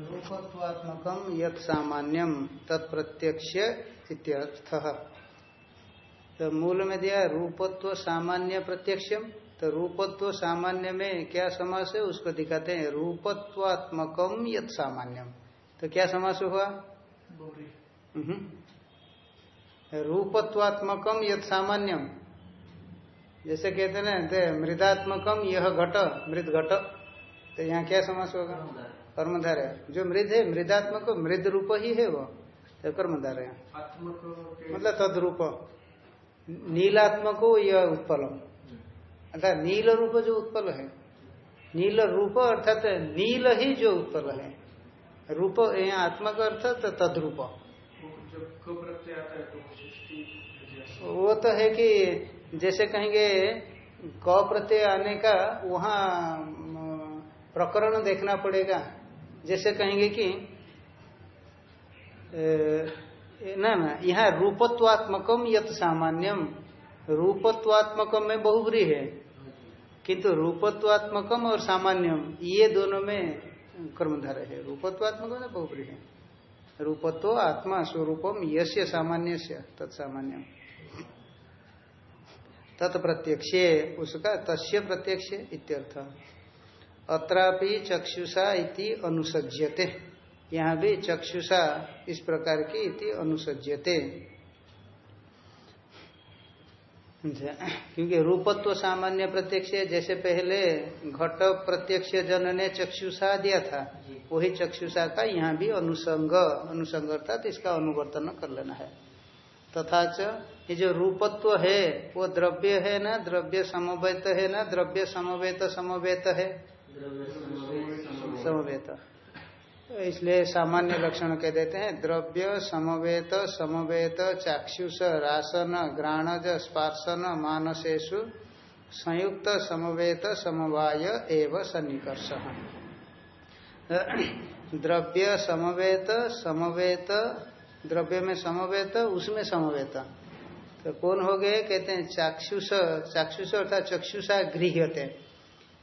रूपत्वात्मकम यत सामान्यम तत्प्रत्यक्ष इत्यर्थ। तो मूल में दिया रूपत्व सामान्य प्रत्यक्षम तो रूपत्व सामान्य में क्या समास है उसको दिखाते हैं। रूपत्वात्मकम यत सामान्यम तो क्या समास हुआ? रूपत्वात्मकम यत सामान्यम जैसे कहते ना मृदात्मकम यह घट मृद घट तो यहाँ क्या समास होगा? कर्मधार है। जो मृद है मृदात्मक मृद रूप ही है वो तो कर्मधार है। मतलब तद्रूप। नीलात्मक यह उत्पलम अर्थात नील रूप जो उत्पल है। नील रूप अर्थात नील ही जो उत्पल है। रूप यहाँ आत्मा का अर्थ तद्रूप वो तो है कि जैसे कहेंगे क प्रत्यय आने का वहाँ प्रकरण देखना पड़ेगा। जैसे कहेंगे कि ना ना, यहाँ रूपत्वात्मकम यत सामान्यम। रूपत्वात्मकम में बहुबरी है। किंतु रूपत्वात्मकम और सामान्यम, ये दोनों में कर्मधार है। रूपत्वात्मक में बहुबरी है। रूपत्व आत्मा स्वरूपम यश्य सामान्य तत्सामान्यम तत्प्रत्यक्ष उसका तस्य प्रत्यक्ष इत्यर्थ। अत्रापि चक्षुषा इति अनुसज्यते। यहाँ भी चक्षुषा इस प्रकार की इति अनुसज्यते। अच्छा, क्योंकि रूपत्व सामान्य प्रत्यक्ष जैसे पहले घट प्रत्यक्ष जन ने चक्षुषा दिया था वही चक्षुषा का यहाँ भी अनुसंग अनुसंग अर्थात इसका अनुवर्तन कर लेना है। तथा च ये जो रूपत्व है वो द्रव्य है ना द्रव्य समवेत है ना द्रव्य समवेत समवेत है। समवेत। इसलिए सामान्य लक्षण कह देते हैं, द्रव्य, समवेत समवेत, चाक्षुष, रासन, ग्राणज स्पार्शन मानसेशु संयुक्त, समवेत, समवाय, एवं सन्निकर्ष। द्रव्य, समवेत समवेत, द्रव्य में समवेत, उसमें समवेत। तो कौन हो गए? कहते हैं चाक्षुष चाक्षुष अर्थात चक्षुषा गृहते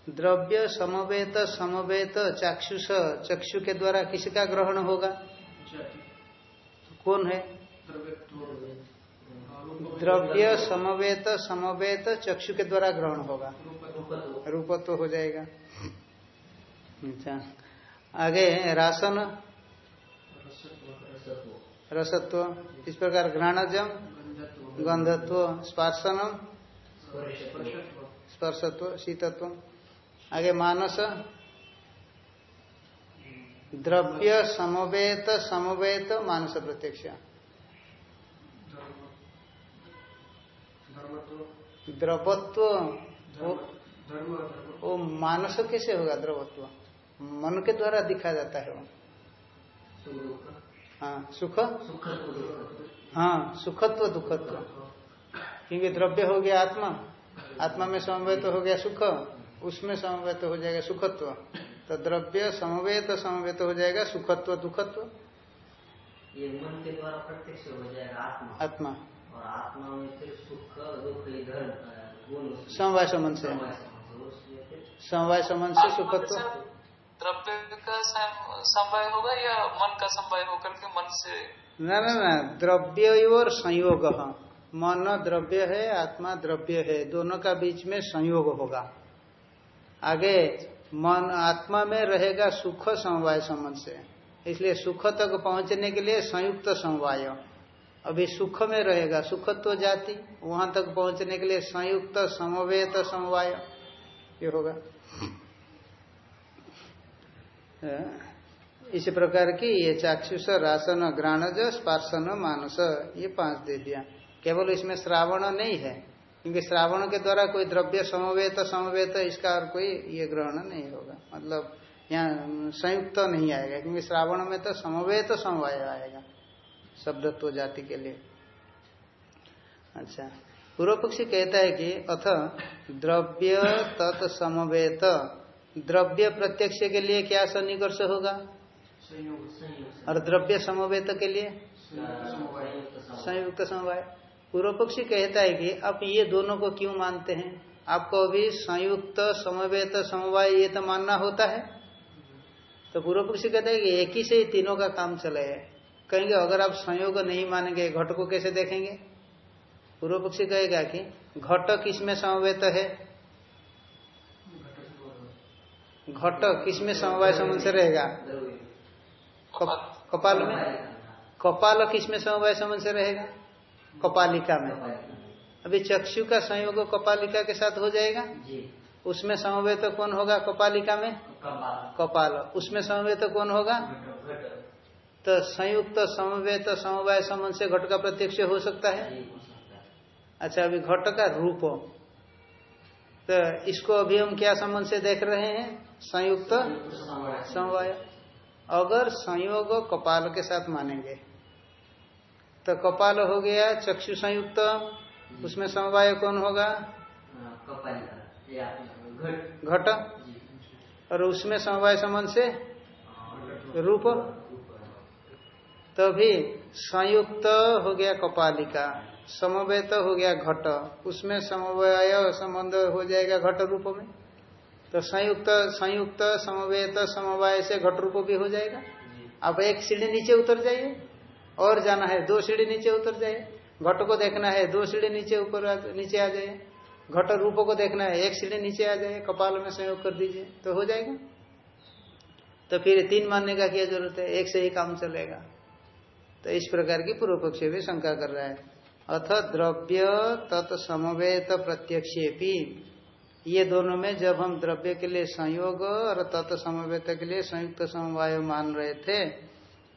द्रव्य समवेत समवेत चाक्षुष चक्षु के द्वारा किसका ग्रहण होगा? कौन है? द्रव्य समवेत समवेत चक्षु के द्वारा ग्रहण होगा। रूपत्व तो हो जाएगा। अच्छा आगे राशन रसत्व इस प्रकार? घ्राणजम, गंधत्व, स्पर्शनम, स्पर्शत्व, शीतत्व। आगे मानस। द्रव्य समवेत समवेत, मानस प्रत्यक्ष। द्रवत्व। वो मानस कैसे होगा द्रवत्व? मन के द्वारा दिखा जाता है वो। हाँ सुख? हाँ सुखत्व, दुखत्व। क्योंकि द्रव्य हो गया आत्मा। आत्मा में समवेत हो गया सुख। उसमें समवेत हो जाएगा सुखत्व। तो द्रव्य समवेत समवेत हो जाएगा सुखत्व दुखत्व। ये मन के द्वारा प्रत्यक्ष हो जाएगा आत्मा। आत्मा। और आत्मा में फिर सुख दुख इधर समवाय संबंध से। समवाय संबंध से सुखत्व। द्रव्य का समवाय होगा या मन का समवाय होकर के मन से? न न न द्रव्य और संयोग। मन द्रव्य है आत्मा द्रव्य है दोनों का बीच में संयोग होगा। आगे, मन आत्मा में रहेगा सुख समवाय संबंध से। इसलिए सुख तक पहुँचने के लिए संयुक्त समवाय। अभी सुख में रहेगा सुखत्व तो जाति, वहाँ तक पहुँचने के लिए संयुक्त समवेत समवाय। ये होगा। इसी प्रकार की ये चाक्षुष, रासन, ग्राणज स्पार्शन मानस, ये पाँच दे दिया। केवल इसमें श्रावण नहीं है। क्योंकि श्रावण के द्वारा कोई द्रव्य समवेत समवेत इसका और कोई ये ग्रहण नहीं होगा। मतलब यहाँ संयुक्त तो नहीं आएगा क्योंकि श्रावण में तो समवेत समवाय आएगा शब्दत्व जाति के लिए। अच्छा पूर्व पक्षी कहता है कि अथ द्रव्य तत्समवेत द्रव्य प्रत्यक्ष के लिए क्या सन्निकर्ष होगा? और द्रव्य समवेत के लिए? संयुक्त समवाय। पूर्व पक्षी कहता है कि आप ये दोनों को क्यों मानते हैं? आपको अभी संयुक्त समवेत समवाय ये तो मानना होता है। तो पूर्व पक्षी कहते हैं कि एक ही से ही तीनों का काम चले। है कहेंगे अगर आप संयोग नहीं मानेंगे घट को कैसे देखेंगे? पूर्व पक्षी कहेगा कि घट किसमें समवेत है? घट किसमें समवाय संबंध से रहेगा? कपाल में। कपाल किसमें समवाय संबंध से रहेगा? कपालिका में। अभी चक्षु का संयोग कपालिका के साथ हो जाएगा? जी। उसमें समवेत तो कौन होगा कपालिका में? कपाल। कपाल। उसमें समवेत तो कौन होगा? तो संयुक्त समवेत समवाय संबंध से घट का प्रत्यक्ष हो सकता है? अच्छा अभी घट का रूप। तो इसको अभी हम क्या संबंध से देख रहे हैं? संयुक्त समवाय। अगर संयोग कपाल के साथ मानेंगे तो कपाल हो गया चक्षु संयुक्त उसमें समवाय कौन होगा? हाँ, घट। घट। और उसमें समवाय संबंध से? हाँ, रूप। तभी संयुक्त हो गया कपालिका समवेत हो गया घट। उसमें समवाय संबंध हो जाएगा घट रूप में। तो संयुक्त संयुक्त समवेत समवाय से घट रूप भी हो जाएगा। अब एक सीढ़ी नीचे उतर जाइए। और जाना है, दो सीढ़ी नीचे उतर जाए। घट को देखना है, दो सीढ़ी नीचे ऊपर नीचे आ जाए। घट रूप को देखना है, एक सीढ़ी नीचे आ जाए, कपाल में संयोग कर दीजिए तो हो जाएगा। तो फिर तीन मानने का क्या ज़रूरत है? एक से ही काम चलेगा। तो इस प्रकार की पूर्व पक्ष भी शंका कर रहा है। अथ द्रव्य तत्समवेत प्रत्यक्षेपी। ये दोनों में जब हम द्रव्य के लिए संयोग और तत्समवेत के लिए संयुक्त समवाय मान रहे थे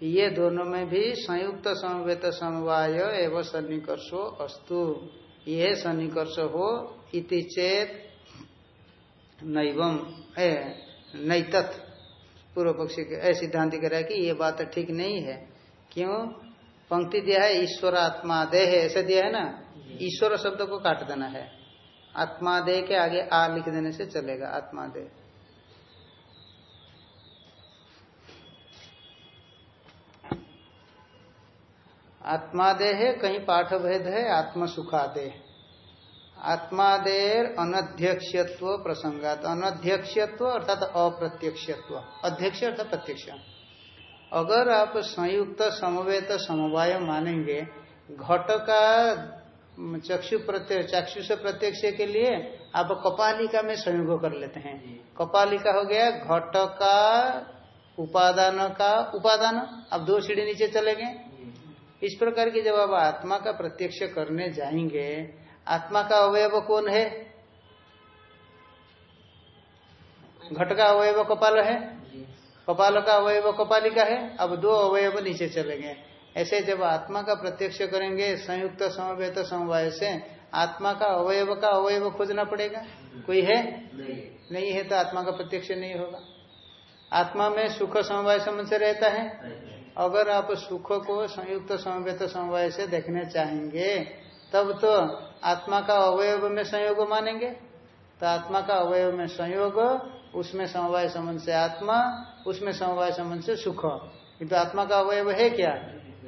ये दोनों में भी संयुक्त समवेत समवाय एवं सन्निकर्षो अस्तु। ये सन्निकर्ष हो इति चेत नैवम पूर्व पक्षी सिद्धांत कह रहा है कि ये बात ठीक नहीं है। क्यों? पंक्ति दिया है ईश्वर आत्मा देह, ऐसे दिया है ना? ईश्वर शब्द को काट देना है। आत्मा देह के आगे आ लिख देने से चलेगा, आत्मा देह। आत्मादेह कहीं पाठ भेद है आत्म सुखादेह आत्मादेर अनध्यक्षत्व प्रसंगात, अनध्यक्षत्व अर्थात अप्रत्यक्षत्व, अध्यक्ष अर्थात प्रत्यक्ष। अगर आप संयुक्त समवेत समवाय मानेंगे घट का चक्षु प्रत्यय चक्षु से प्रत्यक्ष के लिए आप कपालिका में संयोग कर लेते हैं। कपालिका हो गया घट का उपादान का उपादान अब दो सीढ़ी नीचे चले गए इस प्रकार की जब आप आत्मा का प्रत्यक्ष करने जाएँगे आत्मा का अवयव कौन है? घट का अवयव कपाल है? कपाल का अवयव कपालिका है? अब दो अवयव नीचे चलेंगे ऐसे जब आत्मा का प्रत्यक्ष करेंगे संयुक्त समवेत समवाय से आत्मा का अवयव का अवयव खोजना पड़ेगा? कोई है? नहीं। नहीं है तो आत्मा का प्रत्यक्ष नहीं होगा। आत्मा में सुख समवाय संबंध से रहता है? अगर आप सुख को संयुक्त समवेत समवाय से देखने चाहेंगे, तब तो आत्मा का अवयव में संयोग मानेंगे। तो आत्मा का अवयव में संयोग, उसमें समवाय संबंध से आत्मा, उसमें समवाय संबंध से सुख। किंतु आत्मा का अवयव है क्या?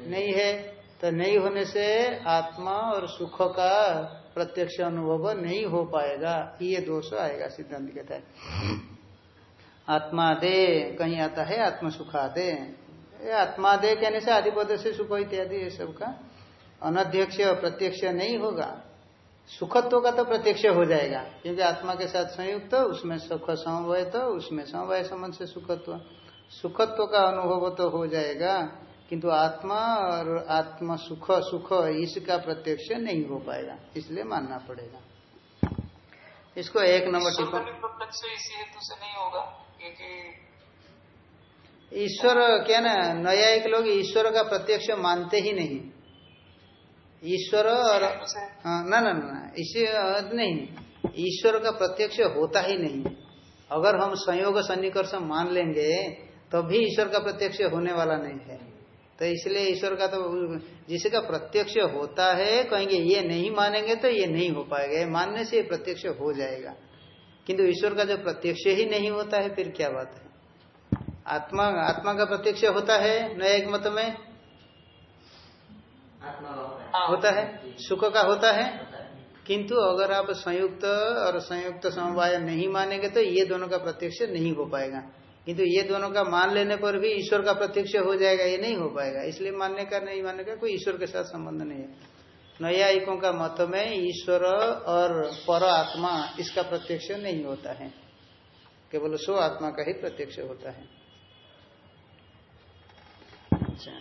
नहीं है। तो नहीं होने से आत्मा और सुख का प्रत्यक्ष अनुभव नहीं हो पाएगा। ये दोष आएगा सिद्धांत कहता है। आत्मा दे, कहीं आता है आत्म सुखा दे ये आत्मा दे कहने से आदिपद से सुख इत्यादि ये सब का अनध्यक्ष प्रत्यक्ष नहीं होगा। सुखत्व का तो प्रत्यक्ष हो जाएगा क्योंकि आत्मा के साथ संयुक्त तो, उसमें सुख समवय तो उसमें समवाय संबंध से सुखत्व। सुखत्व का अनुभव तो हो जाएगा किंतु आत्मा और आत्मा सुख सुख इसका प्रत्यक्ष नहीं हो पाएगा इसलिए मानना पड़ेगा। इसको एक नंबर टिप्पणी प्रत्यक्ष इसी हेतु से नहीं होगा क्योंकि ईश्वर क्या ना न्यायिक लोग ईश्वर का प्रत्यक्ष मानते ही नहीं। ईश्वर और हाँ, ना ना ना इसे नहीं। ईश्वर का प्रत्यक्ष होता ही नहीं। अगर हम संयोग सन्निकर्ष मान लेंगे तभी ईश्वर का प्रत्यक्ष होने वाला नहीं है। तो इसलिए ईश्वर का तो जिसका प्रत्यक्ष होता है कहेंगे ये नहीं मानेंगे तो ये नहीं हो पाएगा। मानने से ये प्रत्यक्ष हो जाएगा। किंतु ईश्वर का जो प्रत्यक्ष ही नहीं होता है फिर क्या बात है? आत्मा आत्मा का प्रत्यक्ष होता है न्यायिक मत में? आत्मा होता है। हाँ होता है। सुख का होता है। किंतु अगर आप संयुक्त और संयुक्त समवाय नहीं मानेंगे तो ये दोनों का प्रत्यक्ष नहीं हो पाएगा। किंतु ये दोनों का मान लेने पर भी ईश्वर का प्रत्यक्ष हो जाएगा ये नहीं हो पाएगा। इसलिए मानने का नहीं मानने का कोई ईश्वर के साथ संबंध नहीं है। नयायिकों का मत में ईश्वर और पर आत्मा इसका प्रत्यक्ष नहीं होता है। केवल सो आत्मा का ही प्रत्यक्ष होता है अच्छा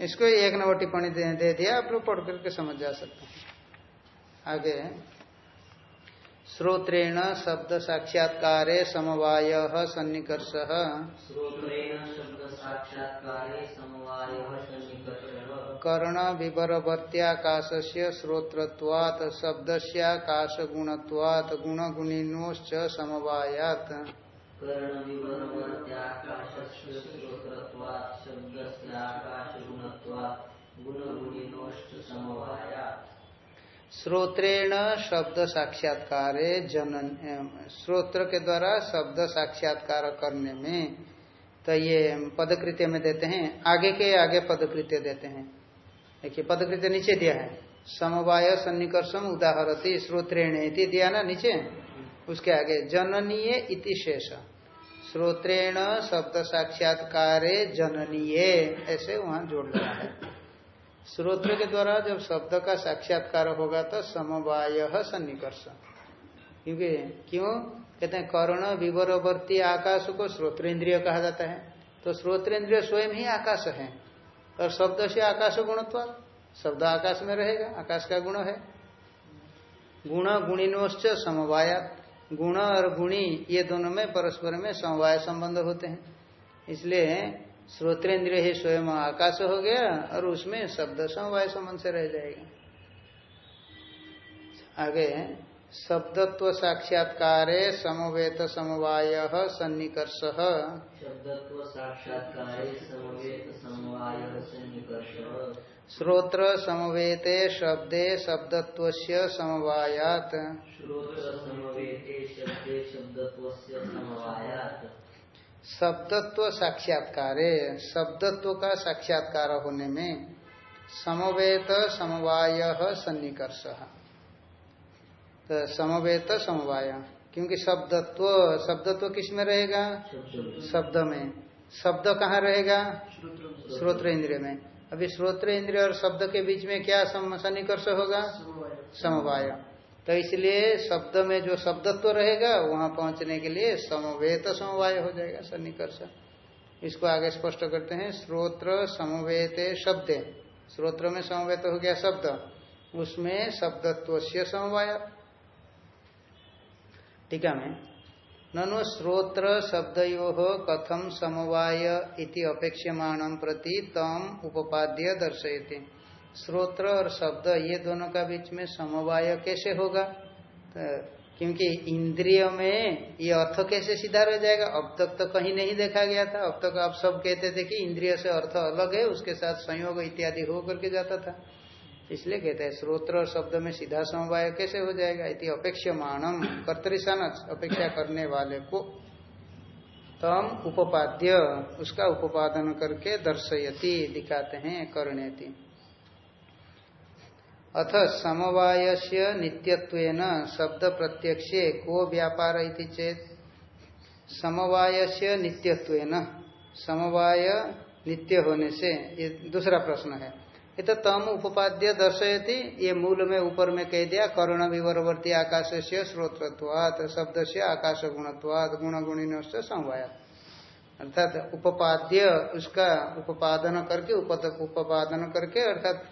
इसको एक नंबर टिप्पणी दे, दे दिया आप लोग पढ़ करके समझ जा सकते हैं। आगे श्रोत्रेण शब्द साक्षात्कार समवाय सन्निकर्ष। कर्ण विवरवर्त्याकाश से श्रोत्रवात शब्द से गुणवात श्रोत्रेण शब्द साक्षात्कार जनन श्रोत्र के द्वारा शब्द साक्षात्कार करने में तो ये पदकृत्य में देते हैं, आगे के आगे पदकृत्य देते हैं। देखिए, पदकृत्य नीचे दिया है। समवाय सन्निकर्षम उदाहरती, श्रोत्रेण दिया ना नीचे? उसके आगे, जननीय इति शेष। श्रोत्रेण शब्द साक्षात्कार जननीय, ऐसे वहाँ जोड़ रहा है। श्रोत्र के द्वारा जब शब्द का साक्षात्कार होगा तो समवाय सन्निकर्ष। क्योंकि क्यों? कहते हैं, कर्ण विवरवर्ती आकाश को श्रोत्र इंद्रिय कहा जाता है। तो श्रोत्र इंद्रिय स्वयं ही आकाश है। और शब्द से आकाश गुणत्व, शब्द आकाश में रहेगा, आकाश का गुण है। गुण गुणिनोश्च समवाय गुण और गुणी, ये दोनों में परस्पर में समवाय संबंध होते हैं। इसलिए श्रोतेन्द्रिय ही स्वयं आकाश हो गया और उसमें शब्द समवाय संबंध से रह जाएगा। आगे, शब्दत्व साक्षात्कार समवेत समवाय सन्निकर्ष। शब्दत्व साक्षात्कार समवेत समवाय सन्निकर्ष। श्रोत्र समवेते शब्दे शब्दत्व समवायात। शब्दत्व साक्षात्कार शब्दत्व का साक्षात्कार होने में समवेत समवाय सन्निकर्ष। तो समवेत समवाय क्योंकि शब्दत्व शब्दत्व किसमें रहेगा? शब्द में। शब्द कहाँ रहेगा? श्रोत्र इंद्रिय में। अभी श्रोत्र इंद्रिय और शब्द के बीच में क्या सन्निकर्ष होगा? समवाय। तो इसलिए शब्द में जो शब्दत्व रहेगा, वहाँ पहुँचने के लिए समवेत समवाय हो जाएगा सन्निकर्ष। इसको आगे स्पष्ट करते हैं, श्रोत्र समवेत शब्द। श्रोत्र में समवेत हो गया शब्द। उसमें शब्दत्व से समवाय। टीका में ननु श्रोत्र शब्दयो कथम समवाय इति अपेक्षमाण प्रति तम उपाद्य दर्शयती। श्रोत्र और शब्द ये दोनों का बीच में समवाय कैसे होगा? तो क्योंकि इंद्रिय में ये अर्थ कैसे सीधा रह जाएगा? अब तक तो कहीं नहीं देखा गया था। अब तक आप सब कहते थे कि इंद्रिय से अर्थ अलग है, उसके साथ संयोग इत्यादि हो करके जाता था। इसलिए कहते हैं श्रोत्र और शब्द में सीधा समवाय कैसे हो जाएगा? इति अपेक्षमाणम कर्तरिशान अपेक्षा करने वाले को तम उपाद्य उसका उपादन करके दर्शयती, दिखाते हैं करनेती अथ समवाय से नित्यत्व शब्द प्रत्यक्ष को व्यापार चेत समवाय से नित्यत्व समवाय नित्य होने से, ये दूसरा प्रश्न है। ये तो तम उपाद्य दर्शयती। ये मूल में ऊपर में कह दिया, कर्ण विवरवर्ती आकाश से श्रोत्रत्वात शब्द से आकाश गुणत्वात गुण गुणिन समवाय। अर्थात उपाद्य उसका उपादन करके उपादन करके, अर्थात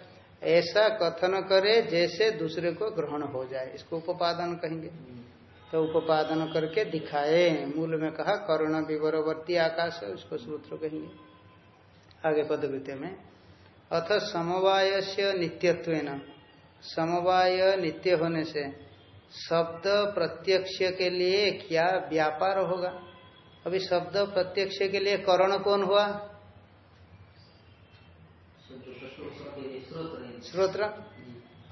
ऐसा कथन करे जैसे दूसरे को ग्रहण हो जाए। इसको उपादन कहेंगे। तो उपादन करके दिखाए, मूल में कहा, करुण विवरवर्ती आकाश, उसको सूत्र कहेंगे। आगे पदकृत्य में अथ समवाय से नित्यत्व समवाय नित्य होने से शब्द प्रत्यक्ष के लिए क्या व्यापार होगा? अभी शब्द प्रत्यक्ष के लिए करण कौन हुआ? श्रोत्र।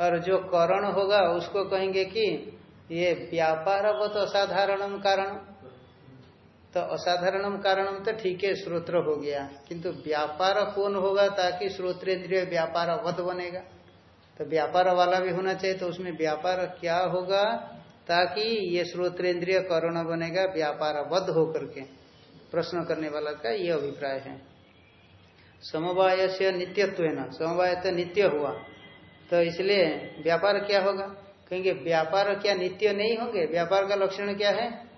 और जो करण होगा, उसको कहेंगे कि ये व्यापार बहुत असाधारणम कारण। तो असाधारणम कारणम तो ठीक है श्रोत्र हो गया। किंतु व्यापार कौन होगा ताकि श्रोत्रेन्द्रिय व्यापार अवध बनेगा? तो व्यापार वाला भी होना चाहिए तो उसमें व्यापार क्या होगा ताकि ये श्रोत्रेंद्रिय करण बनेगा, व्यापार अवध होकर के? प्रश्न करने वाला का ये अभिप्राय है। समवाय से नित्यत्व न समवाय तो नित्य हुआ। तो इसलिए व्यापार क्या होगा? कहेंगे, व्यापार क्या नित्य नहीं होंगे? व्यापार का लक्षण क्या है?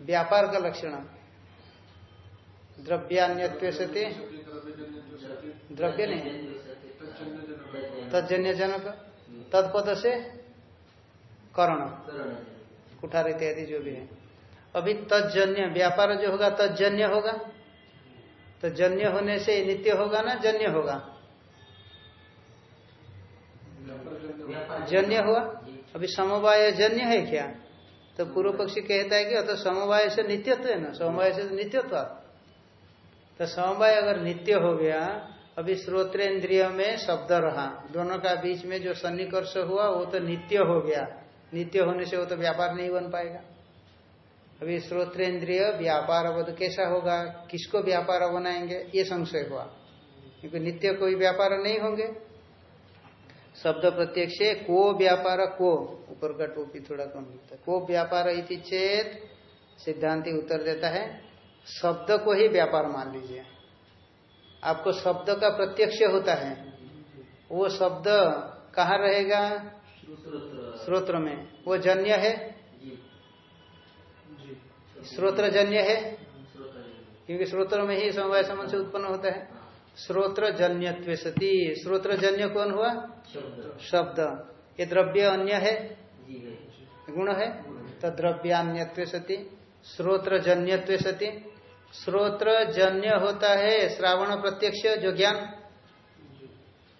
व्यापार का लक्षण। द्रव्यान्य सती द्रव्य नहीं। तजन्य जनक तत्पद से करण। कुठार इत्यादि जो भी है। अभी तजन्य व्यापार जो होगा तजन्य होगा। तो जन्य होने से नित्य होगा ना, जन्य होगा? जन्य हुआ? अभी समवाय जन्य है क्या? तो पूर्व पक्षी कहता है कि अतः समवाय से नित्यत्व है ना, समवाय से नित्यत्व। तो समवाय अगर नित्य हो गया, अभी श्रोत्रेन्द्रिय में शब्द रहा, दोनों का बीच में जो सन्निकर्ष हुआ, वो तो नित्य हो गया। नित्य होने से वो तो व्यापार नहीं बन पाएगा। अभी श्रोत्रेन्द्रिय व्यापार अवध कैसा होगा, किसको व्यापार बनाएँगे, ये संशय हुआ। क्योंकि नित्य कोई व्यापार नहीं होंगे। शब्द प्रत्यक्ष को व्यापार को। ऊपर का टोपी थोड़ा कम मिलता है। को व्यापार इति चेत सिद्धांति उत्तर देता है शब्द को ही व्यापार मान लीजिए। आपको शब्द का प्रत्यक्ष होता है वो शब्द कहाँ रहेगा? स्रोत्र में। वो जन्य है? स्रोत्र जन्य है? क्योंकि स्रोत्र में ही समवाय समझ से उत्पन्न होता है। स्रोत्र जन्य सती। श्रोत्र जन्य कौन हुआ? शब्द। ये द्रव्य अन्य है? गुण है? तो द्रव्यान्य सती। श्रोत्र जन्य सती। श्रोत्र जन्य होता है श्रावण प्रत्यक्ष, जो ज्ञान।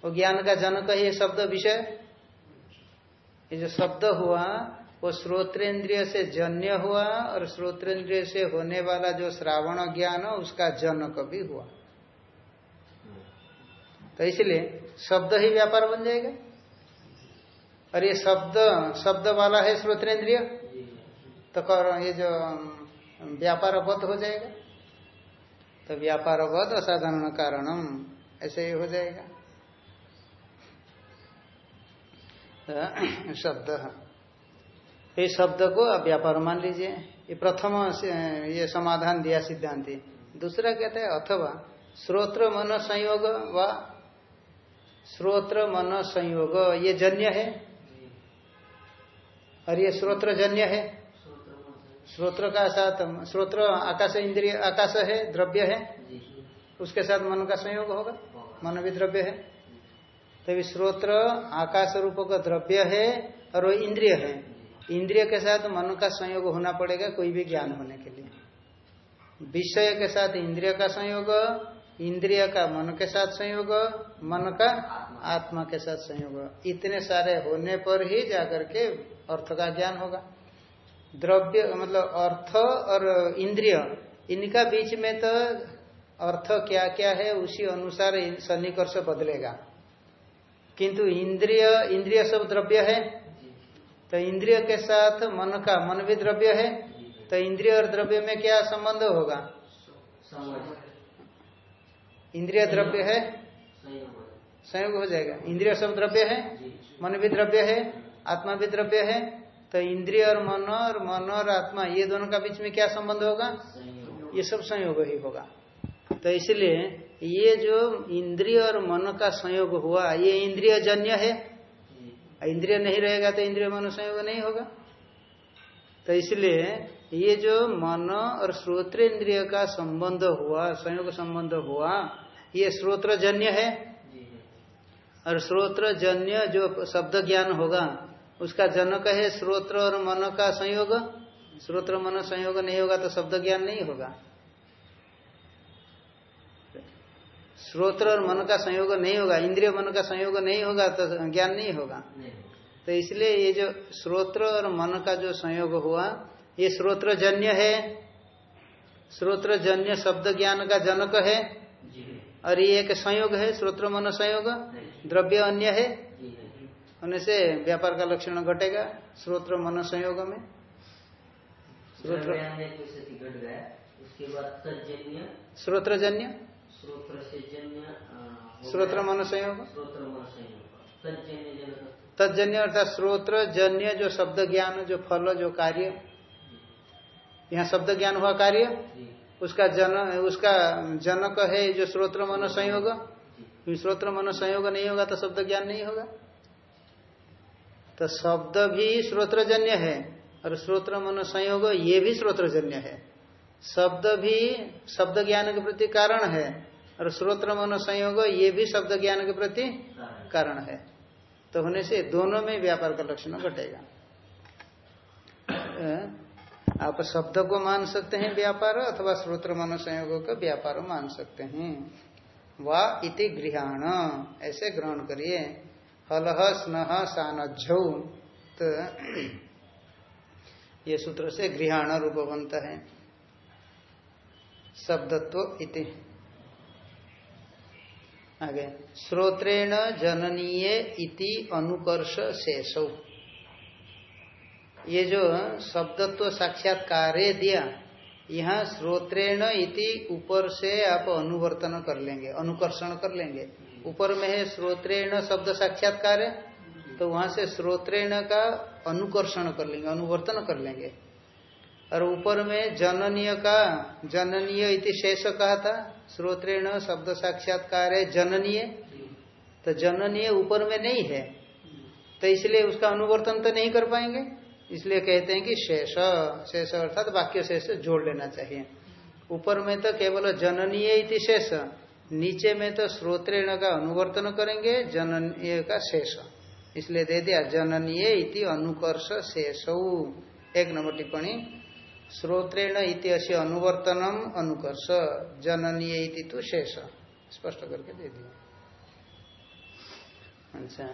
वो ज्ञान का जनक ही शब्द विषय। ये जो शब्द हुआ, वो श्रोत्रेंद्रिय से जन्य हुआ, और श्रोत्रेंद्रिय से होने वाला जो श्रावण ज्ञान, उसका जनक भी हुआ। तो इसलिए शब्द ही व्यापार बन जाएगा। और ये शब्द शब्द वाला है श्रोत्रेंद्रिय तो कर ये जो व्यापार बद्ध हो जाएगा। तो व्यापार बद्ध असाधारण कारणम, ऐसे ही हो जाएगा। तो शब्द। ये शब्द को आप व्यापार मान लीजिए। ये प्रथम ये समाधान दिया सिद्धांति। दूसरा कहते हैं, अथवा श्रोत्र मन संयोग व श्रोत्र मन संयोग। ये जन्य है? और ये श्रोत्र जन्य है? श्रोत्र का साथ श्रोत्र आकाश इंद्रिय आकाश है, द्रव्य है? उसके साथ मन का संयोग होगा? मन भी द्रव्य है। तभी श्रोत्र आकाश रूप का द्रव्य है और वो इंद्रिय है। इंद्रिय के साथ मन का संयोग होना पड़ेगा कोई भी ज्ञान होने के लिए। विषय के साथ इंद्रिय का संयोग इंद्रिय का मन के साथ संयोग, मन का आत्मा के साथ संयोग। इतने सारे होने पर ही जाकर के अर्थ का ज्ञान होगा। द्रव्य मतलब अर्थ और इंद्रिय, इनका बीच में तो अर्थ क्या क्या है, उसी अनुसार सन्निकर्ष बदलेगा। किंतु इंद्रिय इंद्रिय सब द्रव्य है। तो इंद्रिय के साथ मन का, मन भी द्रव्य है। तो इंद्रिय और द्रव्य में क्या संबंध होगा? इंद्रिय द्रव्य है? संयोग हो जाएगा। इंद्रिय सब द्रव्य है? मन भी द्रव्य है? आत्मा भी द्रव्य है? तो इंद्रिय और मन और मन और आत्मा, ये दोनों का बीच में क्या संबंध होगा? ये सब संयोग ही होगा। तो इसलिए ये जो इंद्रिय और मन का संयोग हुआ, ये इंद्रिय जन्य है? इंद्रिय नहीं रहेगा तो इंद्रिय मन संयोग नहीं होगा। तो इसलिए ये जो मन और श्रोत्र इंद्रिय का संबंध हुआ संयोग संबंध हुआ ये श्रोत्र जन्य है और श्रोत्र जन्य जो शब्द ज्ञान होगा उसका जनक है श्रोत्र और मन का संयोग? श्रोत्र मन संयोग नहीं होगा तो शब्द ज्ञान नहीं होगा। श्रोत्र और मन का संयोग नहीं होगा इंद्रिय मन का संयोग नहीं होगा तो ज्ञान नहीं होगा। तो इसलिए ये जो श्रोत्र और मन का जो संयोग हुआ ये श्रोत्र जन्य है। श्रोत्र जन्य शब्द ज्ञान का जनक है। और ये एक संयोग है श्रोत्र मन संयोग। द्रव्य अन्य है। होने से व्यापार का लक्षण घटेगा श्रोत्र मन संयोग में। श्रोत्र उसके श्रोत्र जन्य श्रोत्र से जन्य श्रोत्र मन संयोग। तजन्य अर्थात श्रोत्र जन्य जो शब्द ज्ञान जो फल जो कार्य यहाँ शब्द ज्ञान हुआ कार्य? उसका जन उसका जनक है जो श्रोत्र मन संयोग? श्रोत्र मन संयोग नहीं होगा तो शब्द ज्ञान नहीं होगा। तो शब्द भी श्रोत्रजन्य है और श्रोत्र मन संयोग ये भी श्रोत्रजन्य है। शब्द भी शब्द ज्ञान के प्रति कारण है और श्रोत्र मन संयोग ये भी शब्द ज्ञान के प्रति कारण है। तो होने से दोनों में व्यापार का लक्षण घटेगा। आप शब्द को मान सकते हैं व्यापार अथवा श्रोत्र मन संयोग का व्यापार मान सकते हैं। वा इति गृहाण, ऐसे ग्रहण करिए। हलह स्न सानझौ तो ये सूत्र से गृहाण रूप बनता है। शब्दत्व इति। आगे, श्रोत्रेण जननीय इति अनुकर्ष शेषौ। ये जो शब्दत्व साक्षात्कार दिया, यहाँ श्रोत्रेण इति ऊपर से आप अनुवर्तन कर लेंगे, अनुकर्षण कर लेंगे। ऊपर में है श्रोत्रेण शब्द साक्षात्कार तो वहाँ से श्रोत्रेण का अनुकर्षण कर लेंगे, अनुवर्तन कर लेंगे। और ऊपर में जननीय का, जननीय इति शेष कहा था, श्रोत्रेण शब्द साक्षात्कार है जननीय तो जननीय ऊपर में नहीं है तो इसलिए उसका अनुवर्तन तो नहीं कर पाएँगे। इसलिए कहते हैं कि शेष शेष अर्थात वाक्य शेष जोड़ लेना चाहिए। ऊपर में तो केवल जननीय इति शेष, नीचे में तो श्रोत्रेण का अनुवर्तन करेंगे, जननीय का शेष। इसलिए दे दिया, जननीय इति अनुकर्ष शेष। एक नंबर टिप्पणी। श्रोत्रेण इति अस्य अनुवर्तनम अनुकर्ष, जननीय इति तो शेष। स्पष्ट करके दे दिया। अच्छा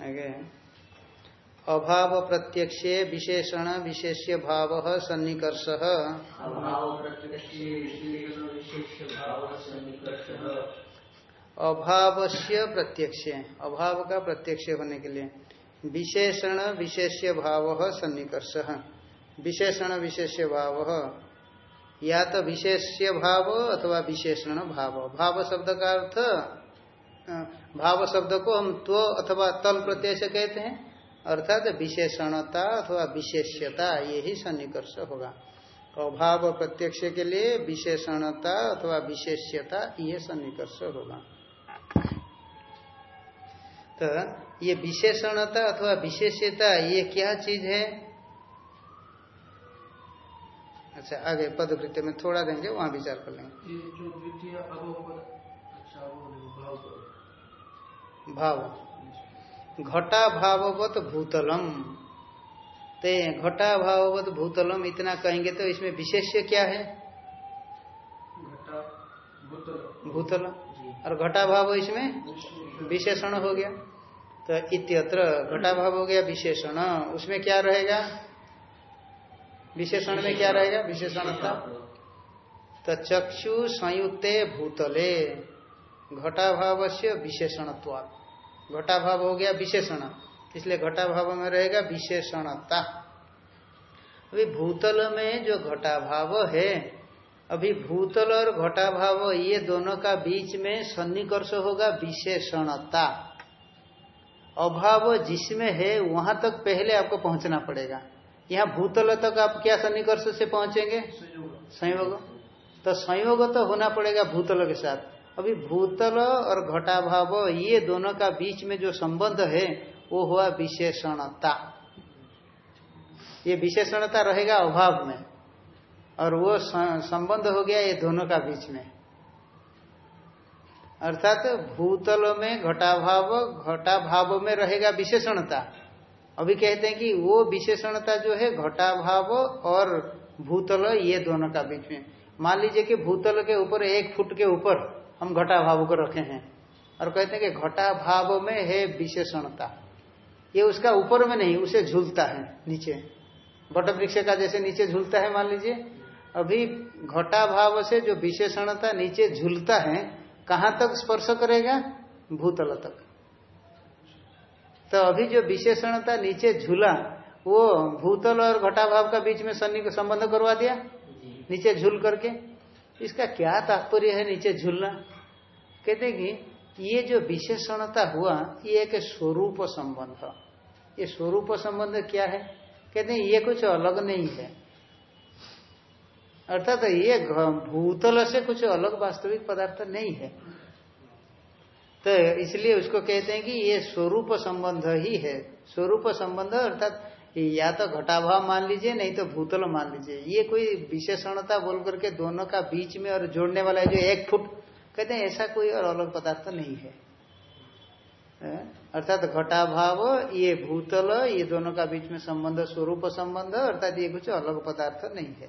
आगे। अभाव प्रत्यक्ष विशेषण विशेष्य भाव सन्निकर्ष। अभाव विशेष भाव सन्निकर्ष। अभाव से प्रत्यक्ष अभाव का प्रत्यक्ष होने के लिए विशेषण विशेष्य भाव सन्निकर्ष। विशेषण विशेष्य भाव या तो विशेष्य भाव अथवा विशेषण भाव। भाव शब्द का अर्थ भाव शब्द को हम त्व अथवा तल प्रत्यय से कहते हैं। अर्थात विशेषणता अथवा विशेष्यता ये ही सन्निकर्ष होगा। अभाव प्रत्यक्ष के लिए विशेषणता अथवा विशेष्यता ये सन्निकर्ष होगा। तो ये विशेषणता अथवा विशेष्यता ये क्या चीज़ है? अच्छा आगे पदकृत्य में थोड़ा देंगे वहाँ विचार कर लेंगे। जो द्वितीय अच्छा भाव। घटा भाववत भूतलम। ते घटा भाववत भूतलम इतना कहेंगे तो इसमें विशेष्य क्या है? भूतल और घटा भाव इसमें विशेषण। हो गया। तो इत्यत्र घटा भाव हो गया विशेषण। उसमें क्या रहेगा? विशेषण में क्या रहेगा? विशेषणता। तो चक्षु संयुक्त भूतले। घटा भाव से विशेषणत्वात्। घटा भाव हो गया विशेषण। इसलिए घटा भाव में रहेगा विशेषणता। अभी भूतल में जो घटा भाव है, अभी भूतल और घटा भाव ये दोनों का बीच में सन्निकर्ष होगा विशेषणता। अभाव जिसमें है, वहाँ तक पहले आपको पहुँचना पड़ेगा। यहाँ भूतल तक आप क्या सन्निकर्ष से पहुँचेंगे? संयोग। तो संयोग तो होना पड़ेगा भूतल के साथ। अभी भूतल और घटाभाव ये दोनों का बीच में जो संबंध है, वो हुआ विशेषणता। ये विशेषणता रहेगा अभाव में, और वो संबंध हो गया ये दोनों का बीच में। अर्थात भूतल में घटाभाव घटाभाव में रहेगा विशेषणता। अभी कहते हैं कि वो विशेषणता जो है, घटाभाव और भूतल, ये दोनों का बीच में। मान लीजिए कि भूतल के ऊपर, एक फुट के ऊपर हम घटाभाव को रखे हैं। और कहते हैं कि घटाभाव में है विशेषणता। ये उसका ऊपर में नहीं उसे झूलता है नीचे। बट वृक्ष का जैसे नीचे झूलता है मान लीजिए। अभी घटा भाव से जो विशेषणता नीचे झूलता है कहाँ तक स्पर्श करेगा? भूतल तक। तो अभी जो विशेषणता नीचे झूला वो भूतल और घटा भाव का बीच में सन्नि को संबंध करवा दिया? नीचे झूल करके? इसका क्या तात्पर्य है नीचे झूलना? कहते कि ये जो विशेषणता हुआ, ये एक स्वरूप संबंध। ये स्वरूप संबंध क्या है? कहते हैं ये कुछ अलग नहीं है। अर्थात ये भूतल से कुछ अलग वास्तविक पदार्थ नहीं है। तो इसलिए उसको कहते हैं कि ये स्वरूप संबंध ही है। स्वरूप संबंध अर्थात या तो घटाभाव मान लीजिए, नहीं तो भूतल मान लीजिए। ये कोई विशेषणता बोल करके दोनों का बीच में और जोड़ने वाला है जो एक फुट, कहते हैं ऐसा कोई और अलग पदार्थ तो नहीं है। अर्थात घटाभाव ये भूतल, ये दोनों का बीच में संबंध, स्वरूप संबंध, अर्थात ये कुछ अलग पदार्थ नहीं है।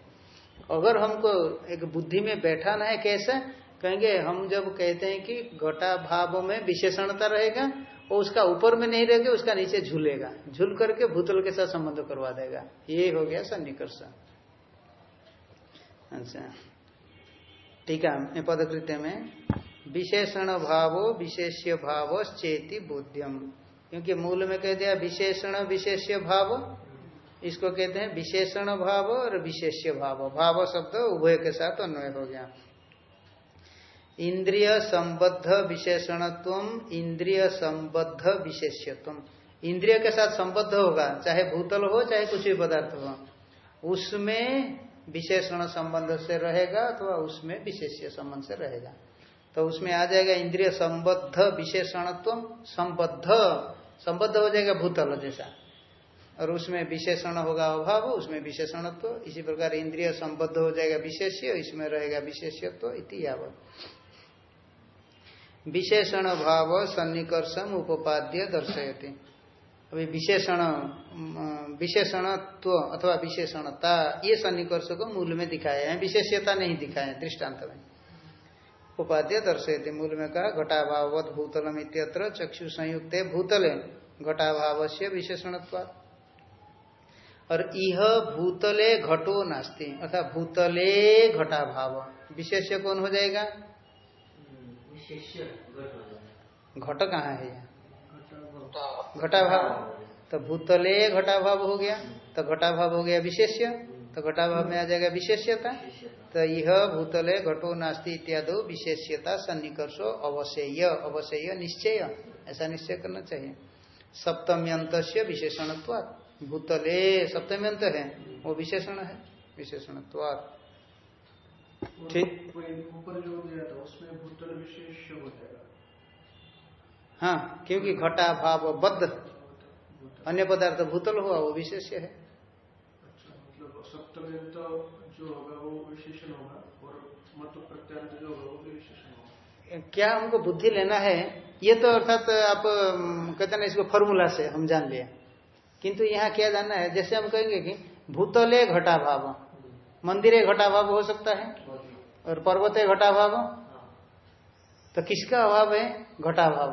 अगर हमको एक बुद्धि में बैठाना है कैसे? कहेंगे, हम जब कहते हैं कि घटा भाव में विशेषणता रहेगा वो उसका ऊपर में नहीं रहेगा, उसका नीचे झूलेगा। झूल करके भूतल के साथ संबंध करवा देगा। ये हो गया सन्निकर्ष। अच्छा। ठीक है पदकृत्य में। विशेषण भावो, विशेष्य भाव चेती बोध्यम। क्योंकि मूल में कह दिया, विशेषण, विशेष्य भाव। इसको कहते हैं विशेषण भाव और विशेष्य भाव। भाव शब्द उभय के साथ अन्वय हो गया। इंद्रिय संबद्ध विशेषणत्व इंद्रिय संबद्ध विशेष्यत्व। इंद्रिय के साथ संबद्ध होगा, चाहे भूतल हो, चाहे कुछ भी पदार्थ हो। उसमें विशेषण संबंध से रहेगा अथवा तो उसमें विशेष्य संबंध से रहेगा। तो उसमें आ जाएगा इंद्रिय संबद्ध विशेषणत्व, संबद्ध। संबद्ध हो जाएगा भूतल जैसा। और उसमें विशेषण होगा अभाव, उसमें विशेषणत्व। इसी प्रकार इंद्रिय संबद्ध हो जाएगा विशेष्य, इसमें रहेगा विशेष्यत्व इति विशेषण भाव सन्निकर्षम उपाद्य दर्शयती। अभी विशेषण विशेषणत्व अथवा विशेषणता, ये सन्निकर्ष को मूल में दिखाया है विशेष्यता नहीं दिखाया दृष्टांत में। उपाध्य दर्शयती, मूल में कहा घटाभावत भूतलम इत्यत्र चक्षु संयुक्त भूतले घटाभाव से विशेषण और इह भूतले घटो नास्ति, अर्थात भूतले घटाभाव। विशेष्य कौन हो जाएगा? घट कहाँ है? यहाँ घटाभाव। तो भूतले घटाभाव हो गया तो घटाभाव हो गया विशेष्य तो घटाभाव में आ जाएगा विशेष्यता। तो यह भूतले घटो नास्ती इत्यादि विशेष्यता सन्निकर्षो अवश्य अवश्य निश्चय। ऐसा निश्चय करना चाहिए। सप्तम्यंत से विशेषण भूतले सप्तम्यंत है वो विशेषण है विशेषण ठीक। ऊपर जो था उसमें भूतल विशेष हो जाएगा हाँ क्योंकि घटा भाव बद्ध। अन्य पदार्थ भूतल हुआ वो विशेष है। अच्छा मतलब सप्तम्यंत जो होगा वो विशेषण होगा और मत प्रत्यांत जो होगा वो विशेषण होगा। क्या हमको बुद्धि लेना है? ये तो अर्थात आप कहते ना इसको फॉर्मूला से हम जान लिया किंतु यहाँ क्या जानना है? जैसे हम कहेंगे कि भूतले घटा भाव। मंदिरे घटा भाव हो सकता है। और पर्वते घटा भाव तो किसका अभाव है? घटा भाव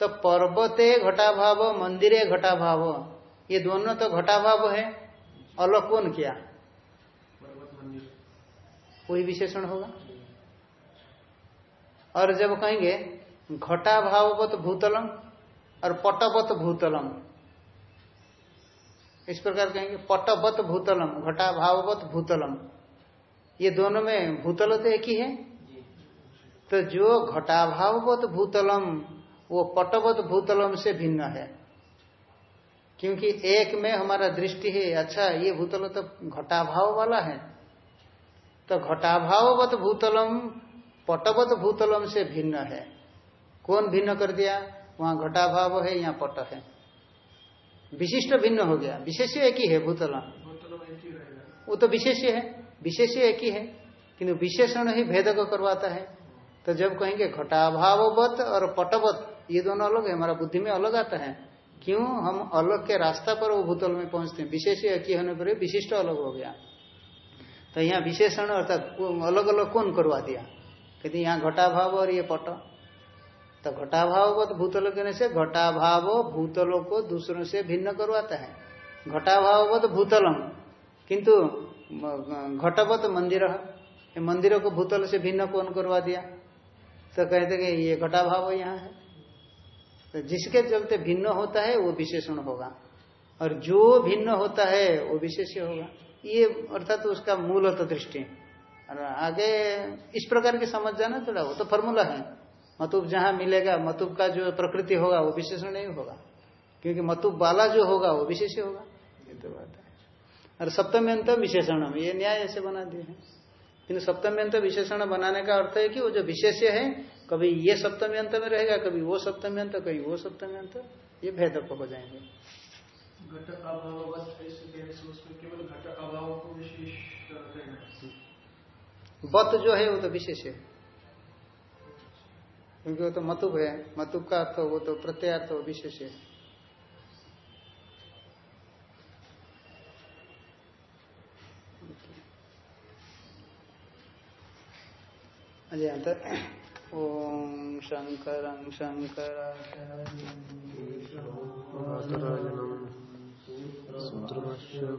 तो पर्वत घटा भाव मंदिरे घटा भाव ये दोनों तो घटा भाव है। अलग कौन किया? कोई विशेषण होगा? और जब कहेंगे, घटा भाववत भूतलम और पटवत भूतलम। इस प्रकार कहेंगे, पटवत भूतलम, घटा भाववत भूतलम। ये दोनों में भूतल तो एक ही है? तो जो घटाभाववत भूतलम वो पटवत भूतलम से भिन्न है। क्योंकि एक में हमारा दृष्टि है अच्छा ये भूतल तो घटाभाव वाला है। तो घटाभावत भूतलम पटवत भूतलम से भिन्न है। कौन भिन्न कर दिया? वहाँ घटाभाव है यहाँ पट है। विशिष्ट भिन्न हो गया। विशेष एक ही है भूतलम वो तो विशेष है। विशेष एक ही है, किंतु विशेषण ही भेद को करवाता है। तो जब कहेंगे घटाभावत और पटवत, ये दोनों अलग है, हमारा बुद्धि में अलग आता है। क्यों? हम अलग के रास्ता पर वो भूतल में पहुँचते हैं। विशेष एक ही होने पर विशिष्ट अलग हो गया। तो यहाँ विशेषण अर्थात अलग अलग कौन करवा दिया? कहते यहाँ घटाभाव और ये पट। तो घटाभाव भूतल कहने से घटाभाव भूतलों को दूसरों से भिन्न करवाता है। घटाभावत भूतलम। किंतु घटवत मंदिर है। मंदिरों को भूतल से भिन्न कौन करवा दिया? तो कहते कि ये घटाभाव यहाँ है। तो जिसके चलते भिन्न होता है, वो विशेषण होगा। और जो भिन्न होता है, वो विशेष होगा। ये अर्थात तो उसका मूल तो दृष्टि। और आगे इस प्रकार की समझ जाना थोड़ा, वो तो फॉर्मूला है। मतुब जहाँ मिलेगा मतुब का जो प्रकृति होगा, वो विशेषण नहीं होगा। क्योंकि मतुब वाला जो होगा, वो विशेष होगा। ये तो बात है। और सप्तमी अंत विशेषण ये न्याय ऐसे बना दिए हैं। किन्तु सप्तमी अंत विशेषण बनाने का अर्थ है कि वो जो विशेष है कभी ये सप्तमी अंत में रहेगा कभी वो सप्तमी अंत कभी वो सप्तमी अंत ये भेदक हो जाएँगे घट अभाव को विशेष बत जो है वो तो विशेष है। क्योंकि वो तो मतुब है मतुब का अर्थ वो तो प्रत्ययार्थ वो विशेष है। अजय अंत ओम शंकर सूत्र